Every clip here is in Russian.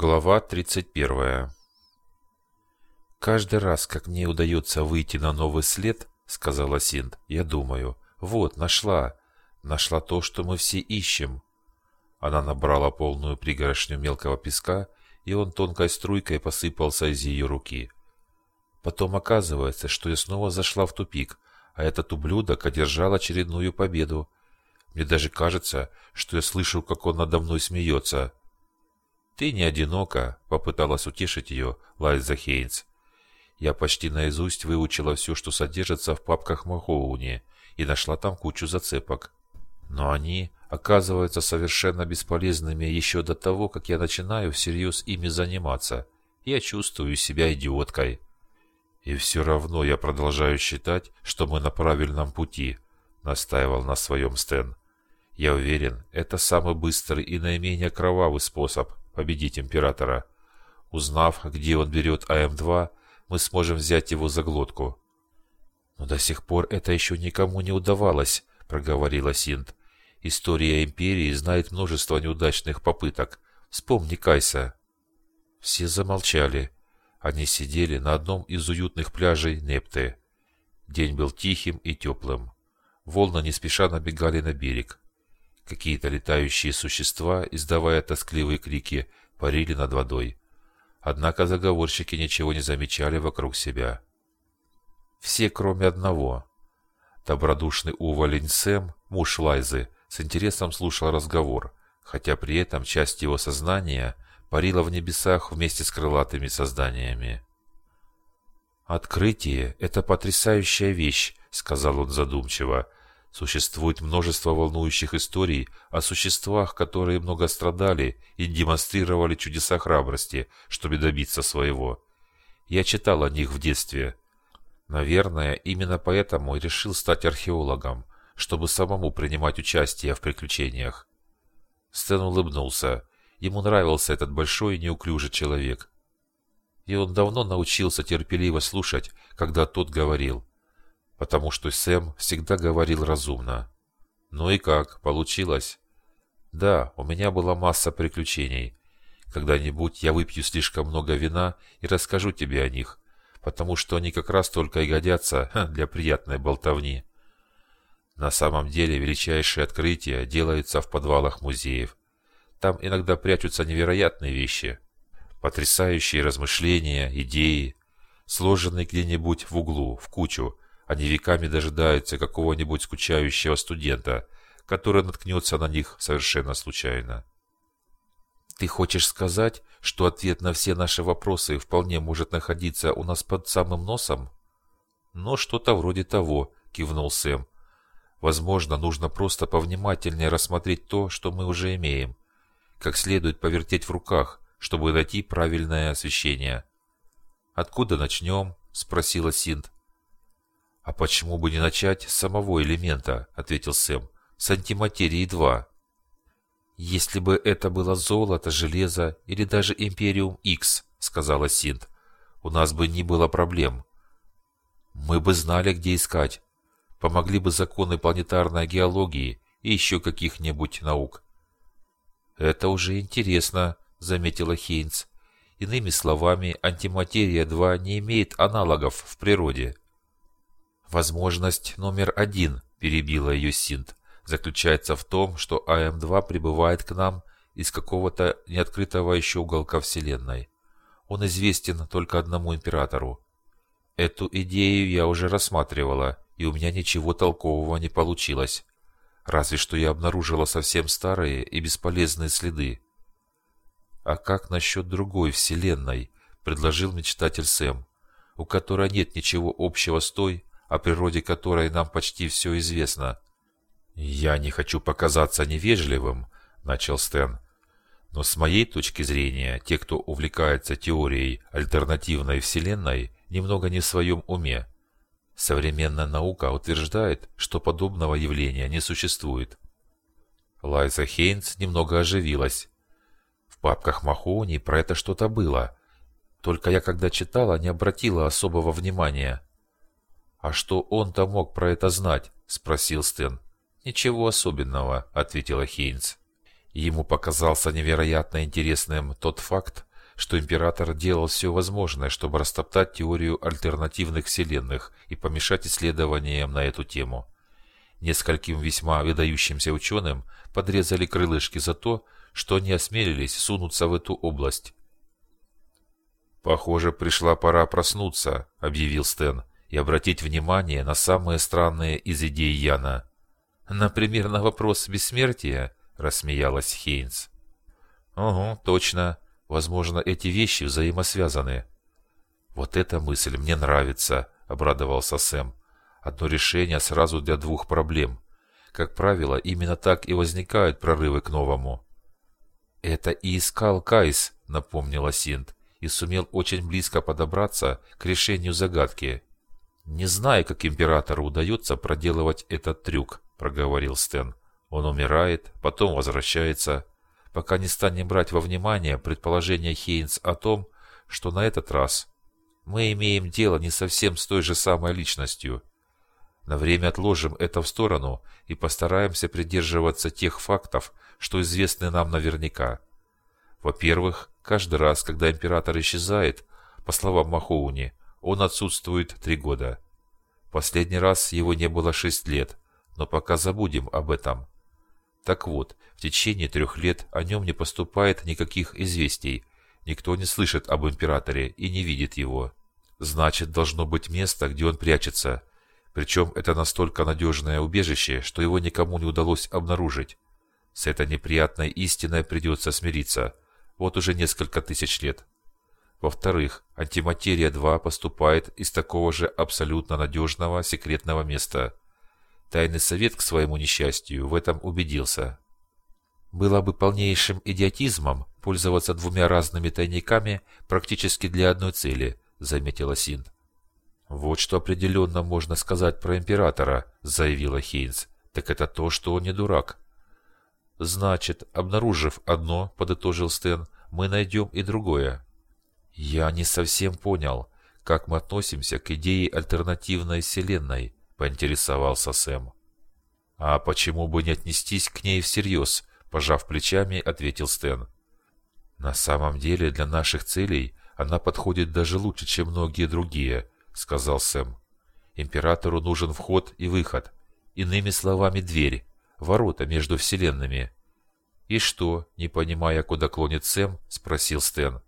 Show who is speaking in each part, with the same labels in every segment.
Speaker 1: Глава 31 «Каждый раз, как мне удается выйти на новый след, — сказала Синд, — я думаю, вот, нашла, нашла то, что мы все ищем». Она набрала полную пригоршню мелкого песка, и он тонкой струйкой посыпался из ее руки. Потом оказывается, что я снова зашла в тупик, а этот ублюдок одержал очередную победу. Мне даже кажется, что я слышу, как он надо мной смеется. «Ты не одинока», — попыталась утешить ее Лайза Хейнс. Я почти наизусть выучила все, что содержится в папках Махоуни, и нашла там кучу зацепок. Но они оказываются совершенно бесполезными еще до того, как я начинаю всерьез ими заниматься. Я чувствую себя идиоткой. И все равно я продолжаю считать, что мы на правильном пути, настаивал на своем Стэн. Я уверен, это самый быстрый и наименее кровавый способ победить императора. Узнав, где он берет АМ-2, мы сможем взять его за глотку. Но до сих пор это еще никому не удавалось, проговорила Синт. История империи знает множество неудачных попыток. Вспомни Кайса. Все замолчали. Они сидели на одном из уютных пляжей Непты. День был тихим и теплым. Волны не спеша набегали на берег. Какие-то летающие существа, издавая тоскливые крики, парили над водой. Однако заговорщики ничего не замечали вокруг себя. Все, кроме одного. Добродушный уволень Сэм, муж Лайзы, с интересом слушал разговор, хотя при этом часть его сознания парила в небесах вместе с крылатыми созданиями. «Открытие — это потрясающая вещь», — сказал он задумчиво, Существует множество волнующих историй о существах, которые много страдали и демонстрировали чудеса храбрости, чтобы добиться своего. Я читал о них в детстве. Наверное, именно поэтому и решил стать археологом, чтобы самому принимать участие в приключениях. Стэн улыбнулся. Ему нравился этот большой и неуклюжий человек. И он давно научился терпеливо слушать, когда тот говорил потому что Сэм всегда говорил разумно. Ну и как, получилось? Да, у меня была масса приключений. Когда-нибудь я выпью слишком много вина и расскажу тебе о них, потому что они как раз только и годятся для приятной болтовни. На самом деле величайшие открытия делаются в подвалах музеев. Там иногда прячутся невероятные вещи. Потрясающие размышления, идеи, сложенные где-нибудь в углу, в кучу, они веками дожидаются какого-нибудь скучающего студента, который наткнется на них совершенно случайно. Ты хочешь сказать, что ответ на все наши вопросы вполне может находиться у нас под самым носом? Но что-то вроде того, кивнул Сэм. Возможно, нужно просто повнимательнее рассмотреть то, что мы уже имеем. Как следует повертеть в руках, чтобы найти правильное освещение. «Откуда начнем?» – спросила Синт. «А почему бы не начать с самого элемента?» – ответил Сэм. «С антиматерии 2». «Если бы это было золото, железо или даже Империум X», – сказала Синт, – «у нас бы не было проблем. Мы бы знали, где искать. Помогли бы законы планетарной геологии и еще каких-нибудь наук». «Это уже интересно», – заметила Хейнс. Иными словами, антиматерия 2 не имеет аналогов в природе. Возможность номер один, перебила ее Синт, заключается в том, что АМ-2 прибывает к нам из какого-то неоткрытого еще уголка Вселенной. Он известен только одному императору. Эту идею я уже рассматривала, и у меня ничего толкового не получилось. Разве что я обнаружила совсем старые и бесполезные следы. «А как насчет другой Вселенной?» – предложил мечтатель Сэм, у которой нет ничего общего с той, о природе которой нам почти все известно. «Я не хочу показаться невежливым», — начал Стэн. «Но с моей точки зрения, те, кто увлекается теорией альтернативной вселенной, немного не в своем уме. Современная наука утверждает, что подобного явления не существует». Лайза Хейнс немного оживилась. В папках Махоуни про это что-то было. Только я, когда читала, не обратила особого внимания. «А что он-то мог про это знать?» – спросил Стэн. «Ничего особенного», – ответила Хейнс. Ему показался невероятно интересным тот факт, что император делал все возможное, чтобы растоптать теорию альтернативных вселенных и помешать исследованиям на эту тему. Нескольким весьма выдающимся ученым подрезали крылышки за то, что они осмелились сунуться в эту область. «Похоже, пришла пора проснуться», — объявил Стэн, «и обратить внимание на самые странные из идей Яна». «Например, на вопрос бессмертия?» — рассмеялась Хейнс. «Угу, точно. Возможно, эти вещи взаимосвязаны». «Вот эта мысль мне нравится», — обрадовался Сэм. «Одно решение сразу для двух проблем. Как правило, именно так и возникают прорывы к новому». «Это и искал Кайс», — напомнила Синт, и сумел очень близко подобраться к решению загадки. «Не знаю, как императору удается проделывать этот трюк», — проговорил Стэн. «Он умирает, потом возвращается, пока не станем брать во внимание предположение Хейнс о том, что на этот раз мы имеем дело не совсем с той же самой личностью. На время отложим это в сторону и постараемся придерживаться тех фактов, что известны нам наверняка. Во-первых, каждый раз, когда император исчезает, по словам Махоуни, он отсутствует три года. Последний раз его не было шесть лет, но пока забудем об этом. Так вот, в течение трех лет о нем не поступает никаких известий, никто не слышит об императоре и не видит его. Значит, должно быть место, где он прячется. Причем это настолько надежное убежище, что его никому не удалось обнаружить. С этой неприятной истиной придется смириться. Вот уже несколько тысяч лет. Во-вторых, антиматерия-2 поступает из такого же абсолютно надежного секретного места. Тайный совет, к своему несчастью, в этом убедился. Было бы полнейшим идиотизмом пользоваться двумя разными тайниками практически для одной цели, заметила Син. Вот что определенно можно сказать про императора, заявила Хейнс. Так это то, что он не дурак. Значит, обнаружив одно, подытожил Стэн, мы найдем и другое. Я не совсем понял, как мы относимся к идее альтернативной вселенной, поинтересовался Сэм. А почему бы не отнестись к ней всерьез, пожав плечами, ответил Стэн. На самом деле, для наших целей она подходит даже лучше, чем многие другие, сказал Сэм. Императору нужен вход и выход. Иными словами, дверь ворота между вселенными. «И что?» – не понимая, куда клонит Сэм, спросил Стэн.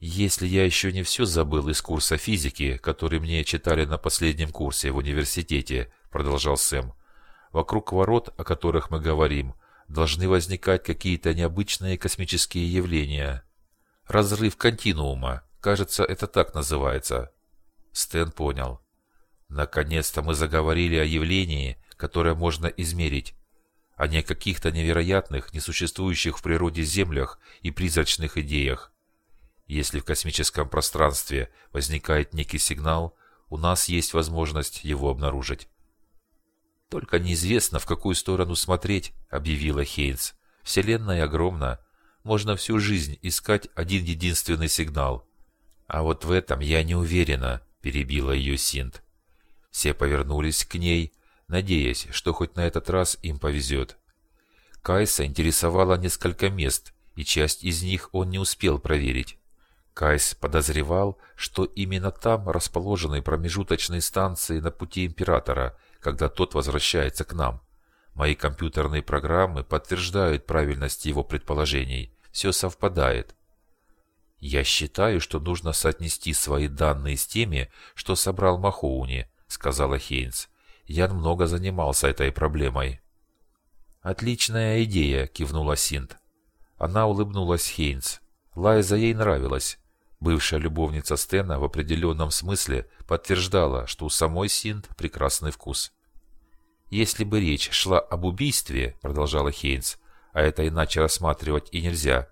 Speaker 1: «Если я еще не все забыл из курса физики, который мне читали на последнем курсе в университете», – продолжал Сэм, «вокруг ворот, о которых мы говорим, должны возникать какие-то необычные космические явления. Разрыв континуума, кажется, это так называется». Стэн понял. Наконец-то мы заговорили о явлении, которое можно измерить, а не о каких-то невероятных, несуществующих в природе землях и призрачных идеях. Если в космическом пространстве возникает некий сигнал, у нас есть возможность его обнаружить. «Только неизвестно, в какую сторону смотреть», — объявила Хейнс. «Вселенная огромна. Можно всю жизнь искать один единственный сигнал». «А вот в этом я не уверена», — перебила ее Синт. Все повернулись к ней, надеясь, что хоть на этот раз им повезет. Кайса интересовало несколько мест, и часть из них он не успел проверить. Кайс подозревал, что именно там расположены промежуточные станции на пути Императора, когда тот возвращается к нам. Мои компьютерные программы подтверждают правильность его предположений. Все совпадает. «Я считаю, что нужно соотнести свои данные с теми, что собрал Махоуни», — сказала Хейнс. Ян много занимался этой проблемой. «Отличная идея», — кивнула Синт. Она улыбнулась Хейнс. Лайза ей нравилась. Бывшая любовница Стена в определенном смысле подтверждала, что у самой Синт прекрасный вкус. «Если бы речь шла об убийстве», — продолжала Хейнс, «а это иначе рассматривать и нельзя,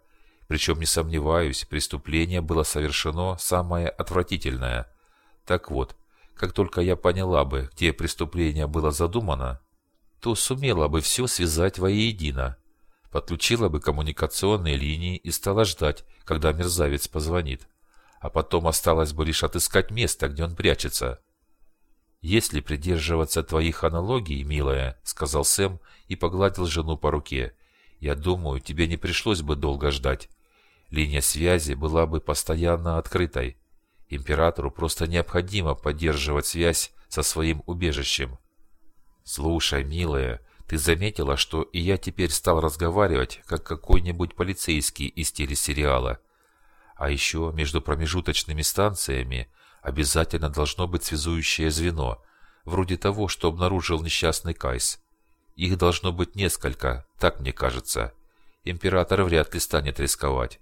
Speaker 1: причем, не сомневаюсь, преступление было совершено самое отвратительное. Так вот, как только я поняла бы, где преступление было задумано, то сумела бы все связать воедино. Подключила бы коммуникационные линии и стала ждать, когда мерзавец позвонит. А потом осталось бы лишь отыскать место, где он прячется. «Если придерживаться твоих аналогий, милая», — сказал Сэм и погладил жену по руке, — «я думаю, тебе не пришлось бы долго ждать. Линия связи была бы постоянно открытой. Императору просто необходимо поддерживать связь со своим убежищем. «Слушай, милая, ты заметила, что и я теперь стал разговаривать, как какой-нибудь полицейский из телесериала? А еще между промежуточными станциями обязательно должно быть связующее звено, вроде того, что обнаружил несчастный Кайс. Их должно быть несколько, так мне кажется. Император вряд ли станет рисковать.